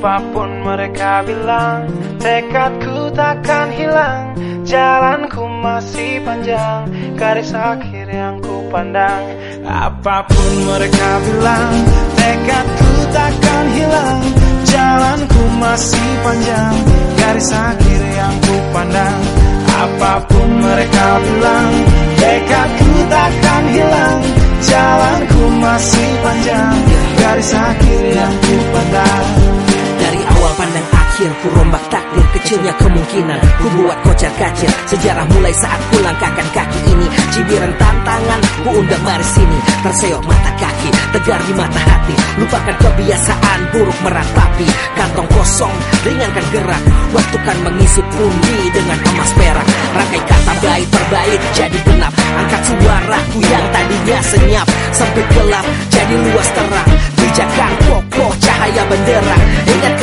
Apa pun mereka bilang Tekadku takkan hilang. Jalanku masih panjang Garis akhir yang ku pandang. Apa pun mereka bilang Tekadku takkan hilang. Jalanku masih panjang Garis akhir yang ku pandang. Apa pun mereka bilang Tekadku takkan rombak takdir kecilnya kemungkinan Ku buat kocar kacir Sejarah mulai saat ku langkahkan kaki ini Cibiran tantangan Ku undang mari sini Terseok mata kaki Tegar di mata hati Lupakan kebiasaan buruk meratapi Kantong kosong Ringankan gerak Waktu kan mengisi pundi Dengan emas perak Rangkai kata baik terbaik Jadi genap Angkat suaraku yang tadinya senyap Sempit gelap Jadi luas terang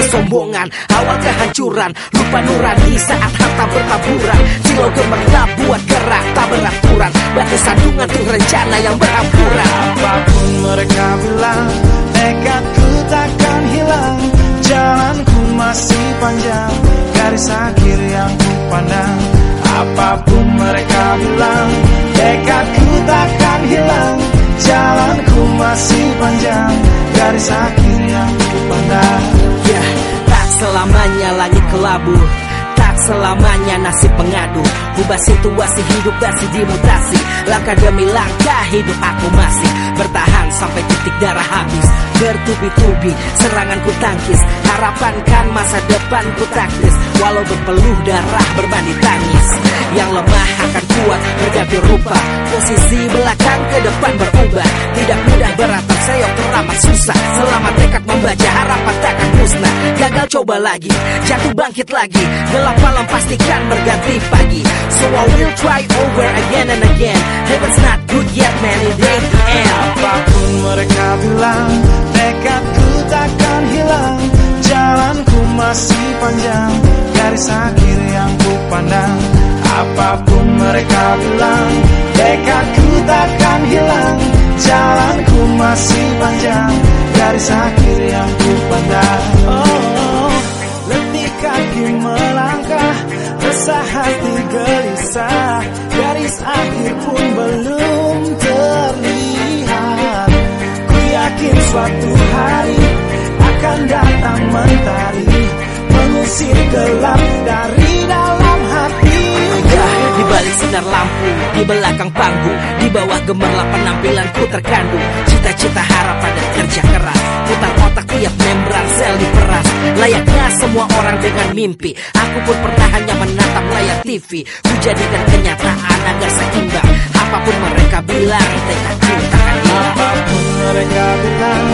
kesombongan. Awal kehancuran Lupa nurani saat harta bertaburan Silau gemerlap buat gerak tak beraturan. Batu sandungan tuh rencana yang berampuran Apa pun mereka bilang Tekadku takkan hilang. Jalanku masih panjang Garis akhir yang ku Apa pun mereka bilang kelabu Tak selamanya nasib pengadu. Ubah situasi hidup masih dimutasi. Langkah demi langkah hidup aku masih. Bertahan sampai titik darah habis. Bertubi-tubi serangan ku tangkis. Harapan kan masa depan ku taktis. Walau berpeluh darah berbanding tangis. Yang lemah akan kuat berganti rupa. Posisi belakang ke depan berubah. Tidak Lagi, jatuh bangkit lagi. Gelap malam pastikan berganti pagi. So I will try over again and again. Heaven's not good yet man, it ain't the end. Apa pun mereka bilang Tekadku takkan hilang. Jalanku masih panjang Garis akhir yang ku pandang. Apa pun mereka bilang Tekadku takkan hilang. Jalanku masih panjang Garis akhir yang ku pandang pun belum terlihat Ku yakin suatu hari akan datang mentari Mengusir gelap dari dalam hati di balik sinar lampu, di belakang panggung, di bawah gemerlap penampilanku terkandung. Cita-cita harapan dan kerja keras, putar otak tiap membran sel diperas. Layaknya semua orang dengan mimpi, aku pun pernah hanya menatap layar TV. Ku jadikan kenyataan agar seimbang. Apa pun mereka bilang, tekadku takkan hilang. Apa pun mereka bilang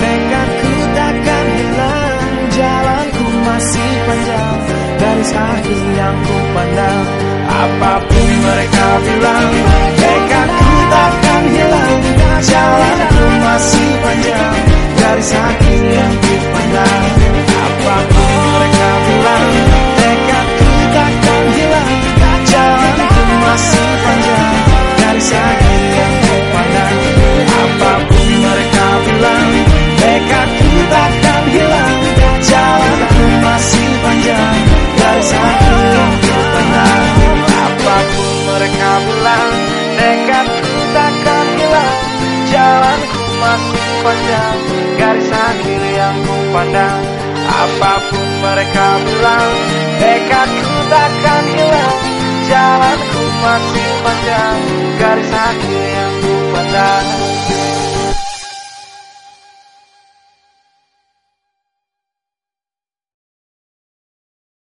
Tekadku takkan hilang Jalanku masih panjang Garis akhir yang ku pandang Apa pun mereka bilang Tekadku takkan hilang Jalanku masih panjang Tekadku takkan hilang Jalanku masih panjang. Garis akhir yang ku pandang Apa pun mereka bilang Tekadku takkan hilang. Jalanku masih panjang Garis akhir yang ku pandang